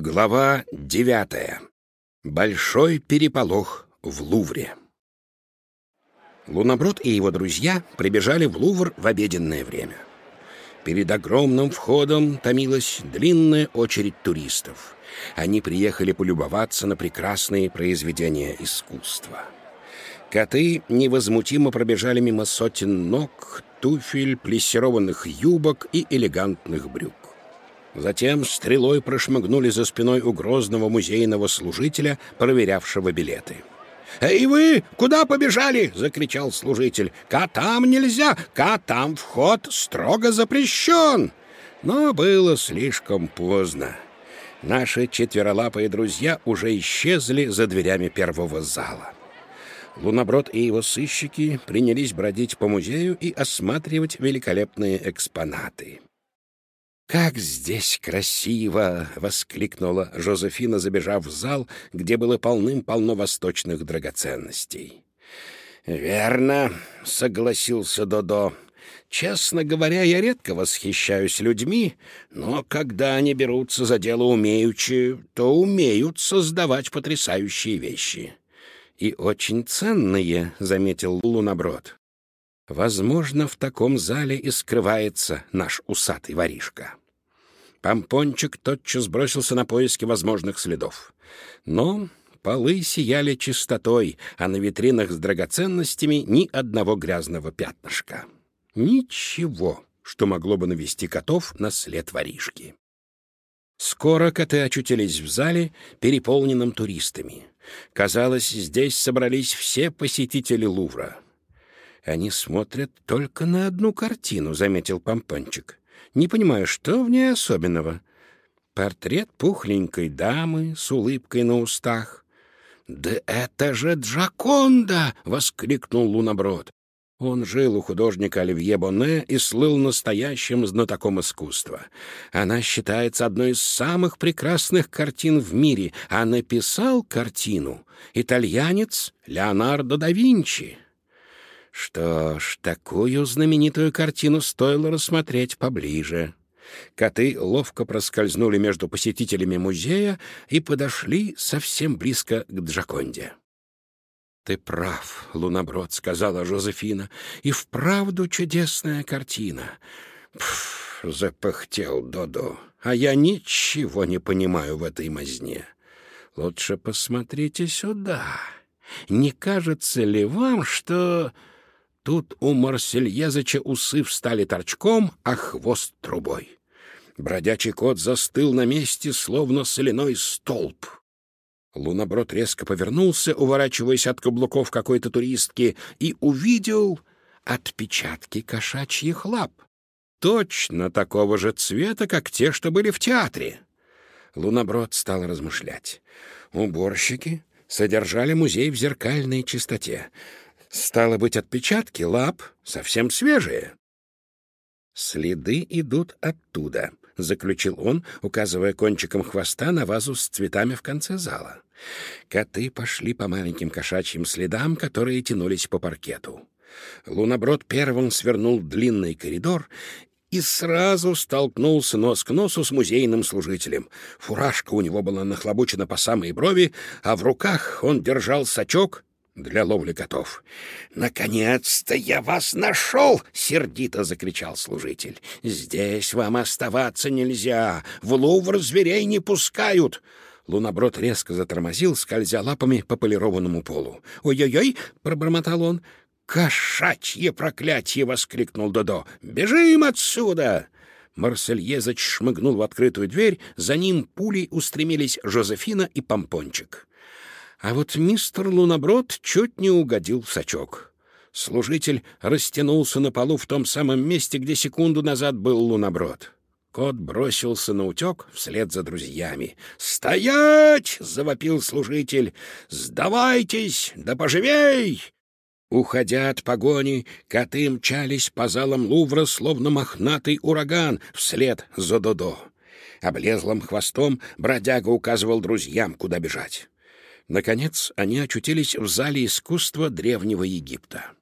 Глава девятая. Большой переполох в Лувре. Луноброд и его друзья прибежали в Лувр в обеденное время. Перед огромным входом томилась длинная очередь туристов. Они приехали полюбоваться на прекрасные произведения искусства. Коты невозмутимо пробежали мимо сотен ног, туфель, плессированных юбок и элегантных брюк. Затем стрелой прошмыгнули за спиной у грозного музейного служителя, проверявшего билеты. «Эй вы, куда побежали?» — закричал служитель. «Котам нельзя! Котам вход строго запрещен!» Но было слишком поздно. Наши четверолапые друзья уже исчезли за дверями первого зала. Луноброд и его сыщики принялись бродить по музею и осматривать великолепные экспонаты. «Как здесь красиво!» — воскликнула Жозефина, забежав в зал, где было полным-полно восточных драгоценностей. «Верно», — согласился Додо. «Честно говоря, я редко восхищаюсь людьми, но когда они берутся за дело умеючи, то умеют создавать потрясающие вещи». «И очень ценные», — заметил Луноброд. Возможно, в таком зале и скрывается наш усатый воришка. Помпончик тотчас бросился на поиски возможных следов. Но полы сияли чистотой, а на витринах с драгоценностями ни одного грязного пятнышка. Ничего, что могло бы навести котов на след воришки. Скоро коты очутились в зале, переполненном туристами. Казалось, здесь собрались все посетители Лувра — «Они смотрят только на одну картину», — заметил Помпончик. «Не понимаю, что в ней особенного?» Портрет пухленькой дамы с улыбкой на устах. «Да это же Джаконда!» — воскликнул Луноброд. Он жил у художника Оливье Боне и слыл настоящим знатоком искусства. Она считается одной из самых прекрасных картин в мире, а написал картину итальянец Леонардо да Винчи. Что ж, такую знаменитую картину стоило рассмотреть поближе. Коты ловко проскользнули между посетителями музея и подошли совсем близко к Джаконде. «Ты прав, Луноброд», — сказала Жозефина, — «и вправду чудесная картина». «Пф», — запыхтел Додо, — «а я ничего не понимаю в этой мазне. Лучше посмотрите сюда. Не кажется ли вам, что...» Тут у Марсельезыча усы встали торчком, а хвост трубой. Бродячий кот застыл на месте, словно соляной столб. Луноброд резко повернулся, уворачиваясь от каблуков какой-то туристки, и увидел отпечатки кошачьих лап. Точно такого же цвета, как те, что были в театре. Луноброд стал размышлять. Уборщики содержали музей в зеркальной чистоте. Стало быть, отпечатки лап совсем свежие. «Следы идут оттуда», — заключил он, указывая кончиком хвоста на вазу с цветами в конце зала. Коты пошли по маленьким кошачьим следам, которые тянулись по паркету. Луноброд первым свернул длинный коридор и сразу столкнулся нос к носу с музейным служителем. Фуражка у него была нахлобучена по самой брови, а в руках он держал сачок для ловли котов. «Наконец-то я вас нашел!» — сердито закричал служитель. «Здесь вам оставаться нельзя. В Лувр зверей не пускают!» Луноброд резко затормозил, скользя лапами по полированному полу. «Ой-ой-ой!» — пробормотал он. «Кошачье проклятие!» — воскликнул Додо. «Бежим отсюда!» Марсельезач шмыгнул в открытую дверь, за ним пулей устремились Жозефина и Помпончик. А вот мистер Луноброд чуть не угодил в сачок. Служитель растянулся на полу в том самом месте, где секунду назад был Луноброд. Кот бросился на утек вслед за друзьями. «Стоять!» — завопил служитель. «Сдавайтесь! Да поживей!» Уходя от погони, коты мчались по залам Лувра, словно мохнатый ураган, вслед за Додо. Облезлым хвостом бродяга указывал друзьям, куда бежать. Наконец, они очутились в зале искусства Древнего Египта.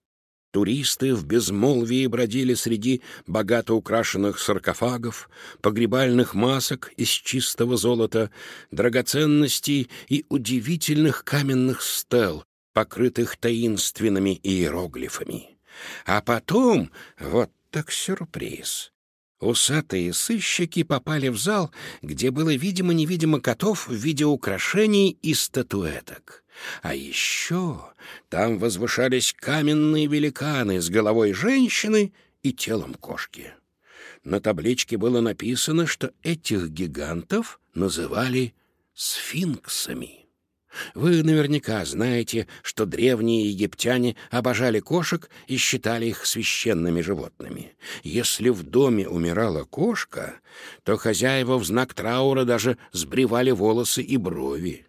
Туристы в безмолвии бродили среди богато украшенных саркофагов, погребальных масок из чистого золота, драгоценностей и удивительных каменных стел, покрытых таинственными иероглифами. А потом, вот так сюрприз, усатые сыщики попали в зал, где было видимо-невидимо котов в виде украшений и статуэток. А еще там возвышались каменные великаны с головой женщины и телом кошки. На табличке было написано, что этих гигантов называли сфинксами. Вы наверняка знаете, что древние египтяне обожали кошек и считали их священными животными. Если в доме умирала кошка, то хозяева в знак траура даже сбривали волосы и брови.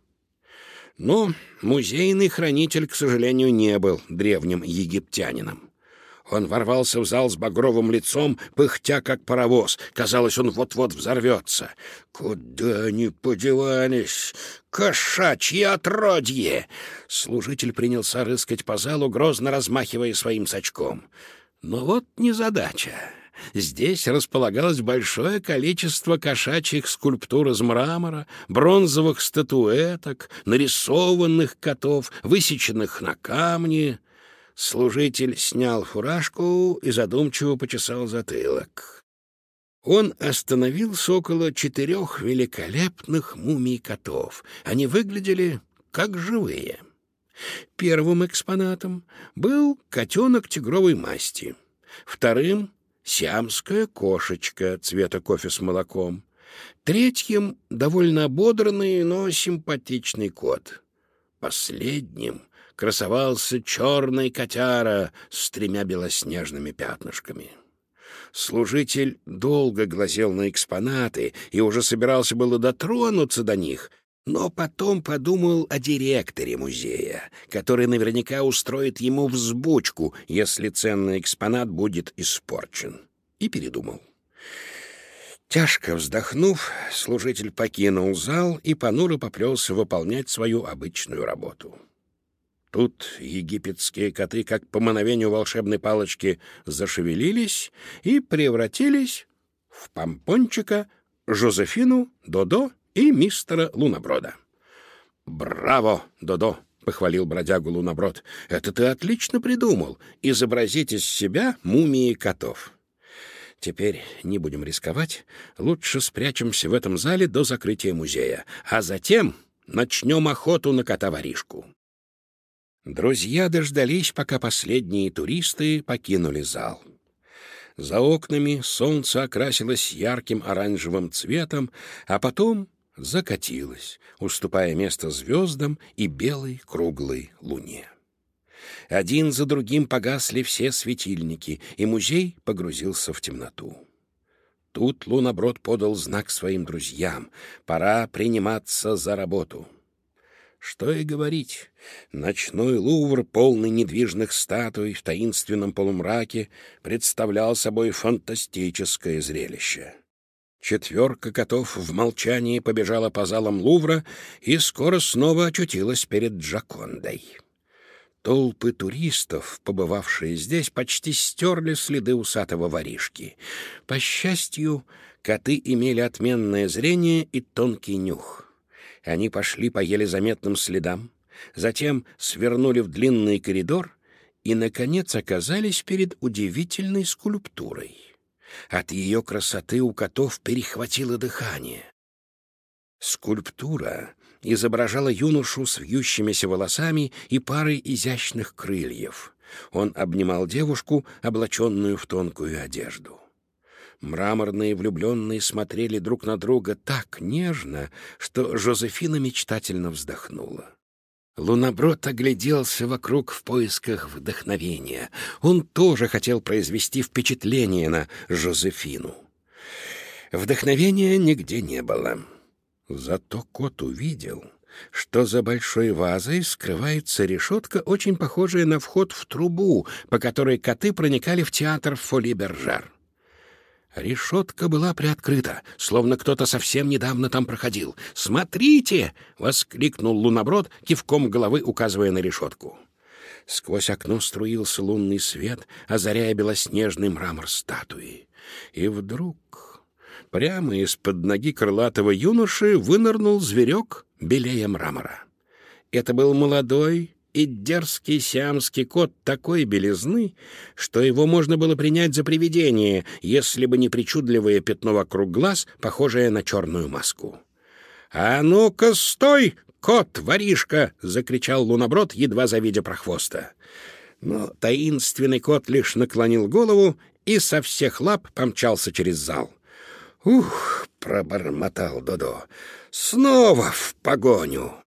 Но музейный хранитель, к сожалению, не был древним египтянином. Он ворвался в зал с багровым лицом, пыхтя, как паровоз. Казалось, он вот-вот взорвется. «Куда они подевались? Кошачье отродье!» Служитель принялся рыскать по залу, грозно размахивая своим сачком. Но вот незадача. Здесь располагалось большое количество кошачьих скульптур из мрамора, бронзовых статуэток, нарисованных котов, высеченных на камне. Служитель снял фуражку и задумчиво почесал затылок. Он остановился около четырех великолепных мумий котов. Они выглядели как живые. Первым экспонатом был котенок тигровой масти, вторым сиамская кошечка цвета кофе с молоком. Третьим — довольно ободранный, но симпатичный кот. Последним красовался черный котяра с тремя белоснежными пятнышками. Служитель долго глазел на экспонаты и уже собирался было дотронуться до них, но потом подумал о директоре музея, который наверняка устроит ему взбучку, если ценный экспонат будет испорчен. И передумал. Тяжко вздохнув, служитель покинул зал и понуро поплелся выполнять свою обычную работу. Тут египетские коты, как по мановению волшебной палочки, зашевелились и превратились в помпончика, Жозефину, Додо и мистера Луноброда. «Браво, Додо!» — похвалил бродягу Луноброд. «Это ты отлично придумал. Изобразить из себя мумии котов». Теперь не будем рисковать. Лучше спрячемся в этом зале до закрытия музея, а затем начнем охоту на кота-воришку. Друзья дождались, пока последние туристы покинули зал. За окнами солнце окрасилось ярким оранжевым цветом, а потом закатилась, уступая место звездам и белой круглой луне. Один за другим погасли все светильники, и музей погрузился в темноту. Тут Луноброд подал знак своим друзьям. Пора приниматься за работу. Что и говорить, ночной Лувр, полный недвижных статуй в таинственном полумраке, представлял собой фантастическое зрелище. Четверка котов в молчании побежала по залам Лувра и скоро снова очутилась перед Джакондой. Толпы туристов, побывавшие здесь, почти стерли следы усатого воришки. По счастью, коты имели отменное зрение и тонкий нюх. Они пошли по еле заметным следам, затем свернули в длинный коридор и, наконец, оказались перед удивительной скульптурой. От ее красоты у котов перехватило дыхание. Скульптура изображала юношу с вьющимися волосами и парой изящных крыльев. Он обнимал девушку, облаченную в тонкую одежду. Мраморные влюбленные смотрели друг на друга так нежно, что Жозефина мечтательно вздохнула. Луноброд огляделся вокруг в поисках вдохновения. Он тоже хотел произвести впечатление на Жозефину. Вдохновения нигде не было. Зато кот увидел, что за большой вазой скрывается решетка, очень похожая на вход в трубу, по которой коты проникали в театр Фоли-Бержар. Решетка была приоткрыта, словно кто-то совсем недавно там проходил. «Смотрите!» — воскликнул луноброд, кивком головы указывая на решетку. Сквозь окно струился лунный свет, озаряя белоснежный мрамор статуи. И вдруг прямо из-под ноги крылатого юноши вынырнул зверек белее мрамора. Это был молодой и дерзкий сиамский кот такой белизны, что его можно было принять за привидение, если бы не причудливое пятно вокруг глаз, похожее на черную маску. «А ну-ка, стой, кот, воришка!» — закричал луноброд, едва завидя прохвоста. Но таинственный кот лишь наклонил голову и со всех лап помчался через зал. «Ух!» — пробормотал Додо. «Снова в погоню!»